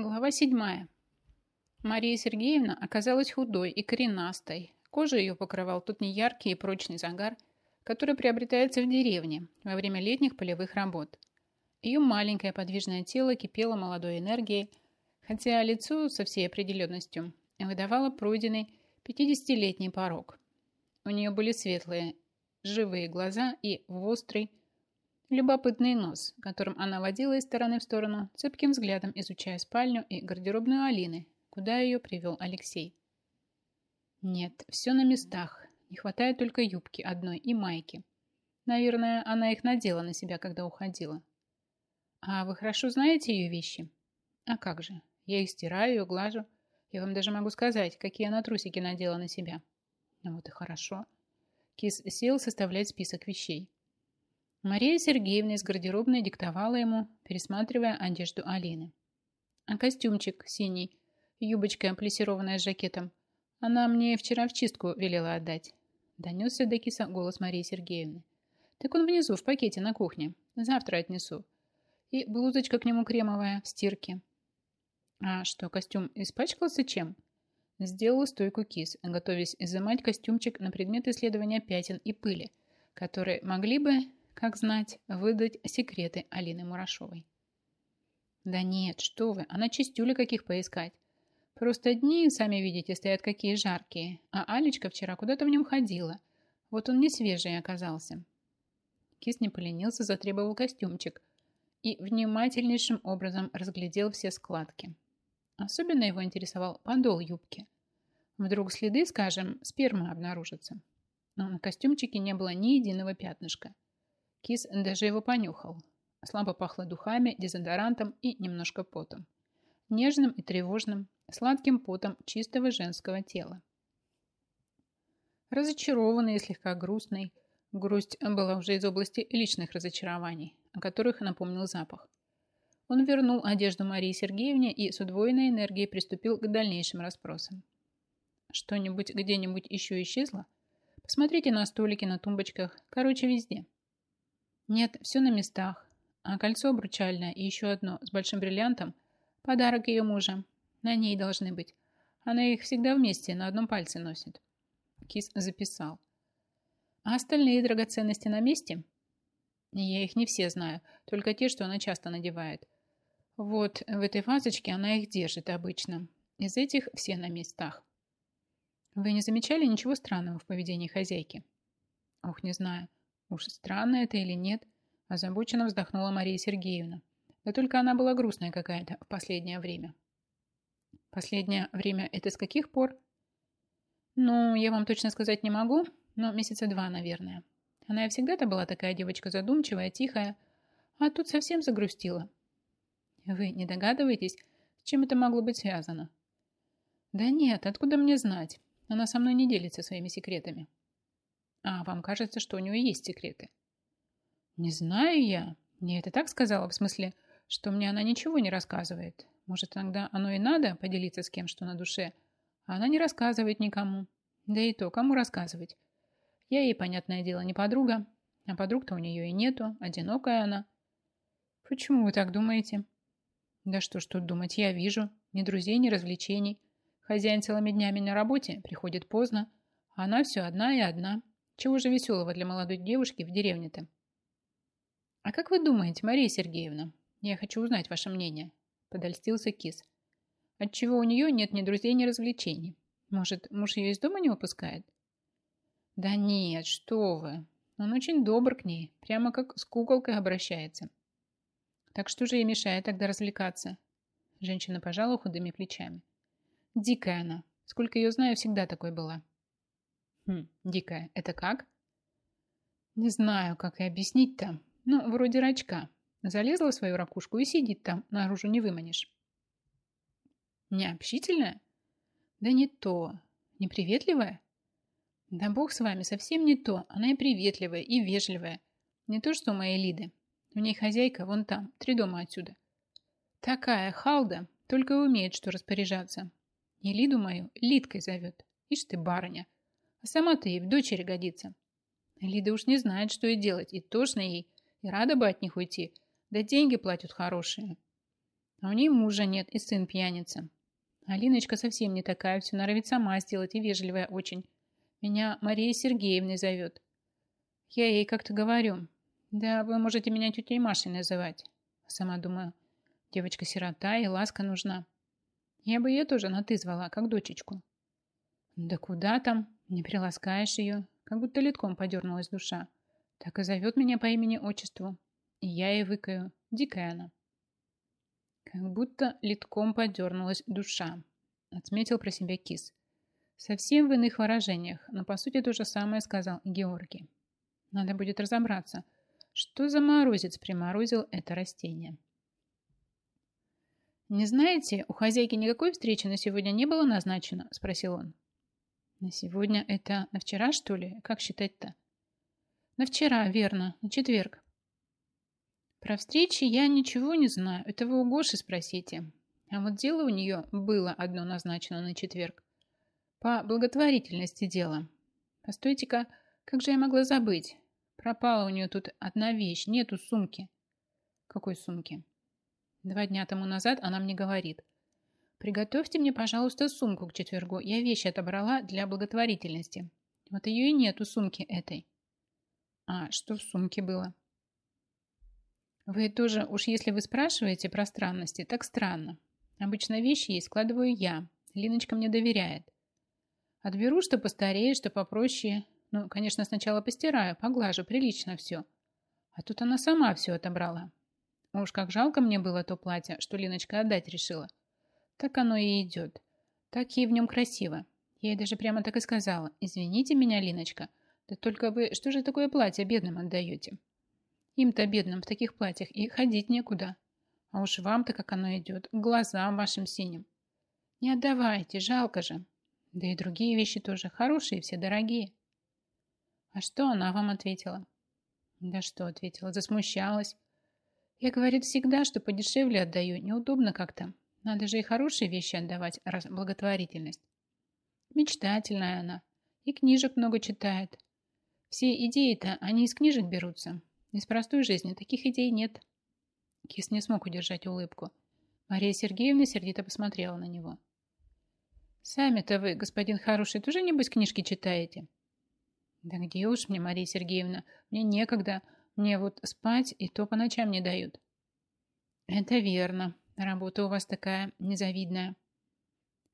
Глава седьмая. Мария Сергеевна оказалась худой и коренастой. Кожа ее покрывал тот неяркий и прочный загар, который приобретается в деревне во время летних полевых работ. Ее маленькое подвижное тело кипело молодой энергией, хотя лицо со всей определенностью выдавало пройденный 50-летний порог. У нее были светлые, живые глаза и острый, Любопытный нос, которым она водила из стороны в сторону, цепким взглядом изучая спальню и гардеробную Алины, куда ее привел Алексей. Нет, все на местах. Не хватает только юбки одной и майки. Наверное, она их надела на себя, когда уходила. А вы хорошо знаете ее вещи? А как же? Я их стираю и глажу. Я вам даже могу сказать, какие она трусики надела на себя. Ну вот и хорошо. Кис сел составлять список вещей. Мария Сергеевна из гардеробной диктовала ему, пересматривая одежду Алины. А костюмчик синий, юбочка плессированная с жакетом, она мне вчера в чистку велела отдать. Донесся до киса голос Марии Сергеевны. Так он внизу, в пакете на кухне. Завтра отнесу. И блузочка к нему кремовая, в стирке. А что, костюм испачкался чем? Сделала стойку кис, готовясь изымать костюмчик на предмет исследования пятен и пыли, которые могли бы как знать, выдать секреты Алины Мурашовой. Да нет, что вы, она чистюля каких поискать. Просто дни, сами видите, стоят какие жаркие, а Алечка вчера куда-то в нем ходила. Вот он не свежий оказался. Кис не поленился, затребовал костюмчик и внимательнейшим образом разглядел все складки. Особенно его интересовал подол юбки. Вдруг следы, скажем, спермы обнаружатся. Но на костюмчике не было ни единого пятнышка. Кис даже его понюхал. Слабо пахло духами, дезодорантом и немножко потом. Нежным и тревожным, сладким потом чистого женского тела. Разочарованный и слегка грустный, грусть была уже из области личных разочарований, о которых напомнил запах. Он вернул одежду Марии Сергеевне и с удвоенной энергией приступил к дальнейшим расспросам. Что-нибудь где-нибудь еще исчезло? Посмотрите на столики, на тумбочках, короче, везде. Нет, все на местах. А кольцо обручальное и еще одно с большим бриллиантом – подарок ее мужа. На ней должны быть. Она их всегда вместе на одном пальце носит. Кис записал. А остальные драгоценности на месте? Я их не все знаю, только те, что она часто надевает. Вот в этой вазочке она их держит обычно. Из этих все на местах. Вы не замечали ничего странного в поведении хозяйки? Ох, не знаю. Уж странно это или нет, озабоченно вздохнула Мария Сергеевна. Да только она была грустная какая-то в последнее время. Последнее время это с каких пор? Ну, я вам точно сказать не могу, но месяца два, наверное. Она и всегда-то была такая девочка задумчивая, тихая, а тут совсем загрустила. Вы не догадываетесь, с чем это могло быть связано? Да нет, откуда мне знать? Она со мной не делится своими секретами. А вам кажется, что у него есть секреты? Не знаю я. Мне это так сказала, в смысле, что мне она ничего не рассказывает. Может, иногда оно и надо поделиться с кем, что на душе, а она не рассказывает никому. Да и то, кому рассказывать? Я ей, понятное дело, не подруга, а подруг-то у нее и нету, одинокая она. Почему вы так думаете? Да что ж тут думать, я вижу. Ни друзей, ни развлечений. Хозяин целыми днями на работе, приходит поздно, а она все одна и одна. Чего же веселого для молодой девушки в деревне-то? А как вы думаете, Мария Сергеевна? Я хочу узнать ваше мнение. Подольстился Кис. Отчего у нее нет ни друзей, ни развлечений? Может, муж ее из дома не выпускает? Да нет, что вы. Он очень добр к ней, прямо как с куколкой обращается. Так что же ей мешает тогда развлекаться? Женщина пожала худыми плечами. Дикая она. Сколько ее знаю, всегда такой была. Хм, дикая. Это как? Не знаю, как и объяснить-то. Ну, вроде рачка. Залезла в свою ракушку и сидит там, наружу не выманишь. Необщительная? Да не то. Неприветливая? Да бог с вами, совсем не то. Она и приветливая, и вежливая. Не то, что у моей Лиды. У ней хозяйка вон там, три дома отсюда. Такая халда, только и умеет, что распоряжаться. И Лиду мою Лидкой зовет. Ишь ты, барыня. А сама-то ей в дочери годится. Лида уж не знает, что и делать, и тошно ей, и рада бы от них уйти, да деньги платят хорошие. А у ней мужа нет и сын пьяница. Алиночка совсем не такая, все норовит сама сделать и вежливая очень. Меня Мария Сергеевна зовет. Я ей как-то говорю. Да, вы можете меня тетей Машей называть. Сама думаю, девочка-сирота и ласка нужна. Я бы ее тоже на «ты» звала, как дочечку. Да куда там, не приласкаешь ее, как будто литком подернулась душа. Так и зовет меня по имени-отчеству. И я ей выкаю. Дикая она. Как будто литком подернулась душа, отметил про себя кис. Совсем в иных выражениях, но по сути то же самое сказал Георгий. Надо будет разобраться, что за морозец приморозил это растение. «Не знаете, у хозяйки никакой встречи на сегодня не было назначено?» – спросил он. «На сегодня это на вчера, что ли? Как считать-то?» «На вчера, верно, на четверг. Про встречи я ничего не знаю. Это вы у Гоши спросите. А вот дело у нее было одно назначено на четверг. По благотворительности дело. Постойте-ка, как же я могла забыть? Пропала у нее тут одна вещь. Нету сумки. Какой сумки? Два дня тому назад она мне говорит. Приготовьте мне, пожалуйста, сумку к четвергу. Я вещи отобрала для благотворительности. Вот ее и нету сумки этой. А что в сумке было? Вы тоже, уж если вы спрашиваете про странности, так странно. Обычно вещи ей складываю я. Линочка мне доверяет. Отберу, что постарее, что попроще. Ну, конечно, сначала постираю, поглажу, прилично все. А тут она сама все отобрала. Уж как жалко мне было то платье, что Линочка отдать решила. Так оно и идет. Так ей в нем красиво. Я ей даже прямо так и сказала. Извините меня, Линочка, да только вы что же такое платье бедным отдаете? Им-то, бедным, в таких платьях и ходить некуда. А уж вам-то как оно идет, глазам вашим синим. Не отдавайте, жалко же. Да и другие вещи тоже хорошие, все дорогие. А что она вам ответила? Да что ответила, засмущалась. Я, говорит, всегда, что подешевле отдаю, неудобно как-то. Надо же и хорошие вещи отдавать, раз благотворительность. Мечтательная она. И книжек много читает. Все идеи-то, они из книжек берутся. Из простой жизни таких идей нет. Кис не смог удержать улыбку. Мария Сергеевна сердито посмотрела на него. «Сами-то вы, господин хороший, тоже, небось, книжки читаете?» «Да где уж мне, Мария Сергеевна, мне некогда. Мне вот спать и то по ночам не дают». «Это верно. Работа у вас такая незавидная».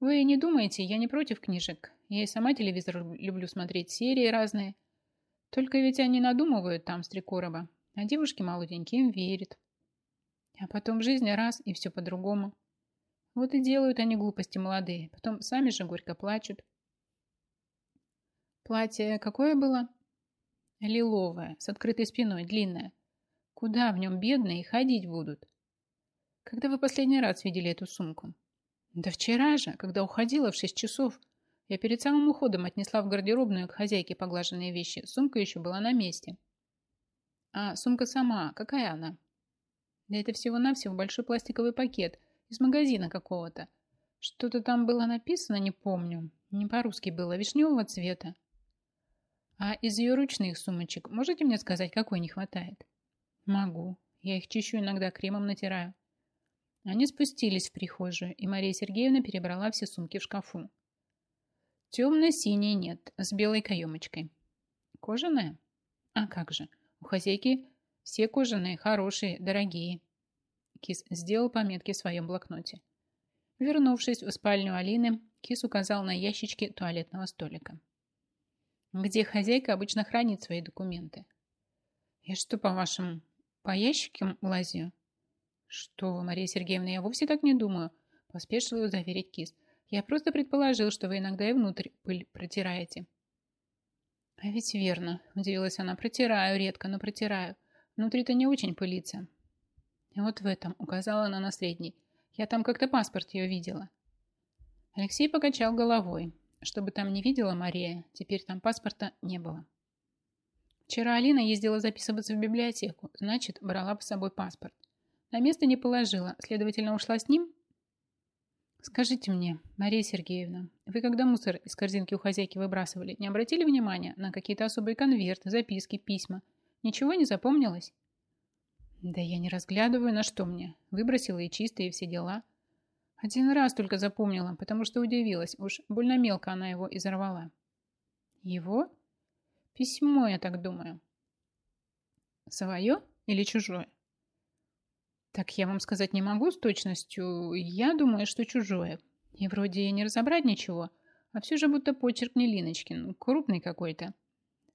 «Вы не думаете, я не против книжек. Я и сама телевизор люблю смотреть, серии разные. Только ведь они надумывают там с три короба, а девушки молоденькие им верят. А потом жизнь раз и все по-другому. Вот и делают они глупости молодые, потом сами же горько плачут. Платье какое было? Лиловое, с открытой спиной, длинное. Куда в нем бедные ходить будут? Когда вы последний раз видели эту сумку? Да вчера же, когда уходила в шесть часов. Я перед самым уходом отнесла в гардеробную к хозяйке поглаженные вещи. Сумка еще была на месте. А сумка сама, какая она? Да это всего-навсего большой пластиковый пакет из магазина какого-то. Что-то там было написано, не помню. Не по-русски было, вишневого цвета. А из ее ручных сумочек можете мне сказать, какой не хватает? Могу. Я их чищу иногда, кремом натираю. Они спустились в прихожую, и Мария Сергеевна перебрала все сумки в шкафу. Темно-синий нет, с белой каемочкой. Кожаная? А как же, у хозяйки все кожаные, хорошие, дорогие. Кис сделал пометки в своем блокноте. Вернувшись в спальню Алины, Кис указал на ящички туалетного столика. Где хозяйка обычно хранит свои документы? Я что, по-вашему, по ящикам лазю? Что вы, Мария Сергеевна, я вовсе так не думаю, поспешил его заверить Кис. Я просто предположил, что вы иногда и внутрь пыль протираете. А ведь верно, удивилась она. Протираю редко, но протираю. Внутри-то не очень пылится. Вот в этом указала она на средний. Я там как-то паспорт ее видела. Алексей покачал головой. Чтобы там не видела Мария, теперь там паспорта не было. Вчера Алина ездила записываться в библиотеку, значит, брала с собой паспорт. На место не положила, следовательно, ушла с ним Скажите мне, Мария Сергеевна, вы когда мусор из корзинки у хозяйки выбрасывали, не обратили внимания на какие-то особые конверты, записки, письма? Ничего не запомнилось? Да я не разглядываю, на что мне. Выбросила и чистые, и все дела. Один раз только запомнила, потому что удивилась. Уж больно мелко она его изорвала. Его? Письмо, я так думаю. Свое или чужое? Так я вам сказать не могу с точностью. Я думаю, что чужое. И вроде и не разобрать ничего, а все же будто почерк не Линочкин, крупный какой-то.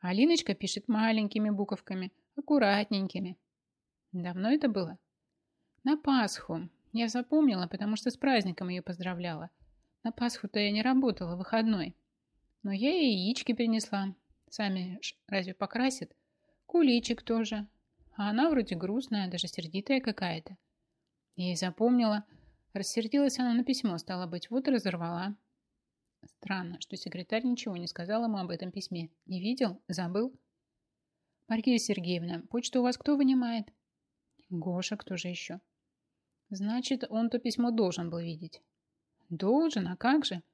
А Линочка пишет маленькими буковками, аккуратненькими. Давно это было? На Пасху. Я запомнила, потому что с праздником ее поздравляла. На Пасху-то я не работала, выходной. Но я ей яички принесла. Сами разве покрасят? Куличик тоже. А она вроде грустная, даже сердитая какая-то. И запомнила. Рассердилась она на письмо, стало быть, вот разорвала. Странно, что секретарь ничего не сказал ему об этом письме. Не видел? Забыл? Маркиза Сергеевна, почту у вас кто вынимает? Гоша, кто же еще? Значит, он то письмо должен был видеть. Должен, а как же?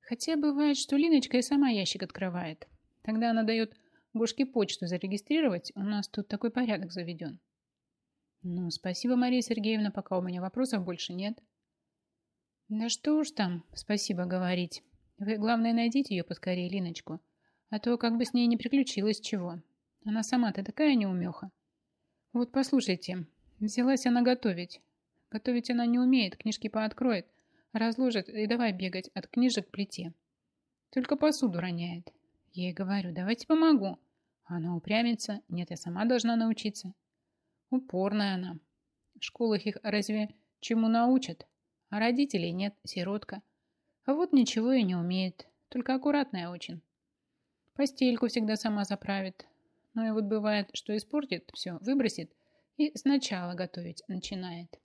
Хотя бывает, что Линочка и сама ящик открывает. Тогда она дает Гошке почту зарегистрировать. У нас тут такой порядок заведен. Ну, спасибо, Мария Сергеевна, пока у меня вопросов больше нет. Да что уж там, спасибо говорить. Вы, главное, найдите ее поскорее, Линочку. А то как бы с ней не приключилось чего. Она сама-то такая неумеха. Вот послушайте, взялась она готовить. Готовить она не умеет, книжки пооткроет, разложит и давай бегать от книжек к плите. Только посуду роняет. Ей говорю, давайте помогу. Она упрямится. Нет, я сама должна научиться. Упорная она. В школах их разве чему научат? А родителей нет, сиротка. А вот ничего и не умеет, только аккуратная очень. Постельку всегда сама заправит, но и вот бывает, что испортит все, выбросит и сначала готовить начинает.